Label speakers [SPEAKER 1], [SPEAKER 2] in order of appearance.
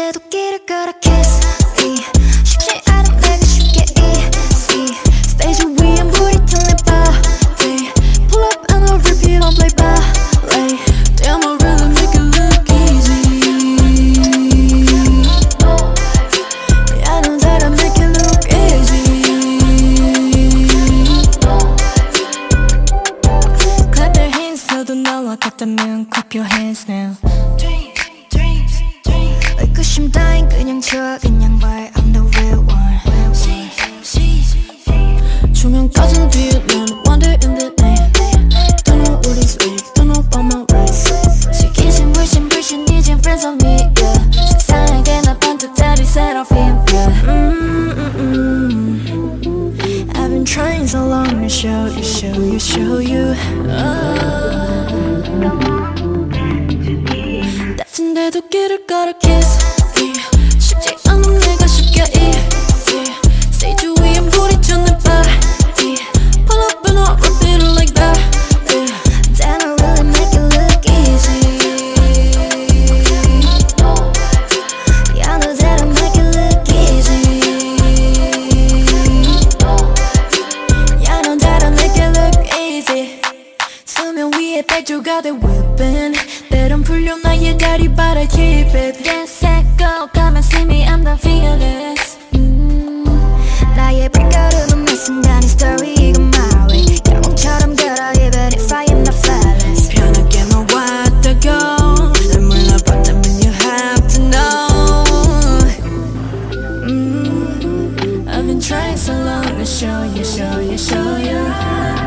[SPEAKER 1] 근데도 길을 걸어. kiss me 쉽지 쉽게 easy
[SPEAKER 2] Stage 위에 불이 틀린 Pull up and I'll repeat on play ballet. Damn I really make it look easy. I know that I make it look easy. Clap your hands 저도 너와 같다면 Clap your hands now.
[SPEAKER 1] 의구심 따윈 그냥 줘 그냥 말 I'm the real one
[SPEAKER 2] 조명 꺼진 뒤에 난 wander in the night Don't know what is real, don't know about my rights
[SPEAKER 3] 시기심 불신 불신 이젠 friends of me yeah. 세상에게 나 반듯 다리 seraphim yeah.
[SPEAKER 2] mm, mm, mm. I've been trying so long to show you, show you, show you 다친데도 길을 걸어 kiss 위에 백조가 돼 whipping 때론 풀려 나의 다리 but I keep it
[SPEAKER 3] Then set go come and see me I'm the fearless
[SPEAKER 1] 음, 나의 발걸음은 매 순간의 story 이건 my way 영웅처럼 걸어 even if I am not flawless
[SPEAKER 2] 편하게 너와 왔다고 날 몰라봤다면 you have to know mm, I've been trying so long to show you, show you, show you